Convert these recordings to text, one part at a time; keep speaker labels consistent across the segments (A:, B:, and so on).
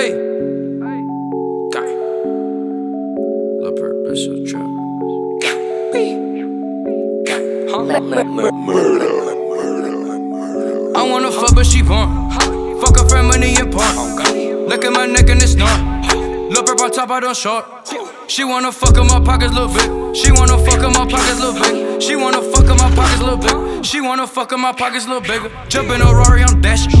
A: Hey. Guy. Lil Perp, that's your trap. I wanna fuck, but she want. Fuck her friend, money and porn. Look at my neck and it's not. Lil Perp on top, I don't short. She wanna fuck in my pockets, little bit. She wanna fuck in my pockets, little bit. She wanna fuck in my pockets, little bit. She wanna fuck in my pockets, little bigger. Jump in a Rari, I'm dashing.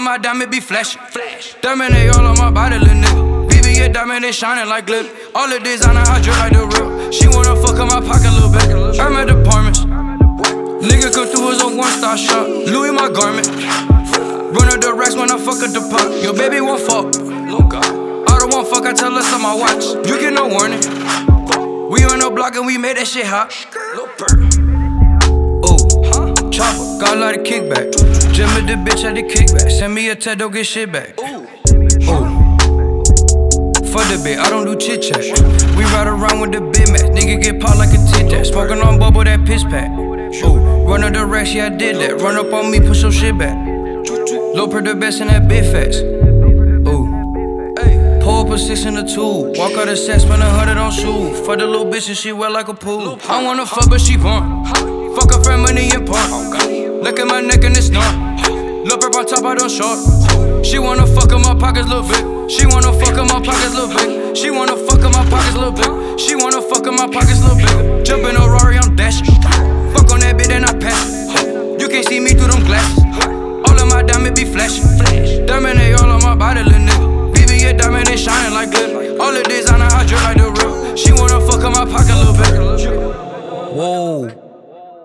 A: Of my diamond be flashing. Diamond, they all on my body, little nigga. VVS diamond, they shining like glitter. All the designer, I drip like the real. She wanna fuck in my pocket, little bit. I'm at apartments. Nigga come through as a one star shop. Louis my garment. Run up the racks when I fuck at the pot. Your baby won't fuck. I don't want fuck, I tell us on my watch. You get no warning. We on the block and we made that shit hot. Ooh, chopper, got a lot of kickback. With the bitch at the kickback. Send me a text, don't get shit back. Ooh. Fuck the bit, I don't do chit chat. We ride around with the big mac. Nigga get popped like a tit tat. Smoking on bubble that piss pack. Ooh, run up the racks, yeah, I did that. Run up on me, push your shit back. Low per the best in that big facts. Pull up a six in the two. Walk out the set, spend a hundred on shoes. Fuck the little bitch and she wet like a pool. I wanna fuck, but she want. Fuck her friend, money and porn. Look at my neck and it's not. Look up on top, I don't short. She wanna fuck in my pockets, little bit. She wanna fuck in my pockets, little bit. She wanna fuck in my pockets, little bit. She wanna fuck in my pockets, little bit. Jump in a Rari, I'm dashing. Fuck on that bitch, then I pass. You can't see me through them glasses. All of my diamond be flashing. Diamond, they all on my body, little nigga. VVS diamond, they shining like glitter. All the designer, I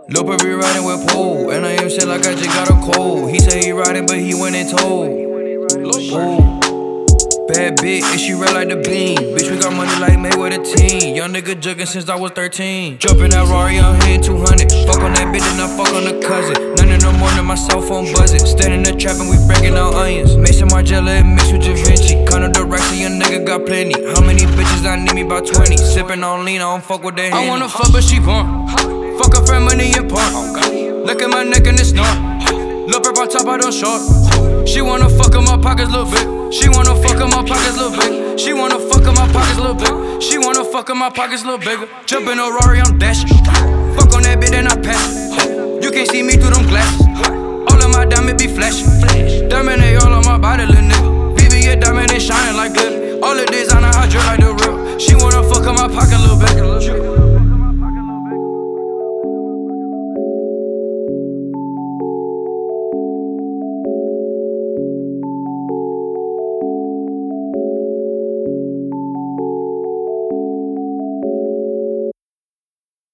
A: Lil be riding with pole, and I am shit like I just got a cold. He say he riding, but he went and told. Ooh. Bad bitch, and she red like the bean. Bitch, we got money like Mayweather team. Young nigga jugging since I was 13. Jumping that Rari, I'm hitting 200. Fuck on that bitch, and I fuck on the cousin. Nine in the morning, my cell phone buzzing. Standing in the trap, and we breaking out onions. Maison Margiela and mixed with Givenchy. Kind of direction, young nigga got plenty. How many bitches I need me about 20? Sipping on lean, I don't fuck with that I wanna fuck, but she want. Fuck a friend, money and porn. Look at my neck and it's not. Look up on top, I don't short. She wanna fuck in my pockets, little bit. She wanna fuck in my pockets, little bit. She wanna fuck in my pockets, little bit. She wanna fuck in my pockets, little bigger. Jump in a Rari, I'm dashing. Fuck on that bitch, then I pass. You can't see me through them glasses. All of my diamonds be flashing.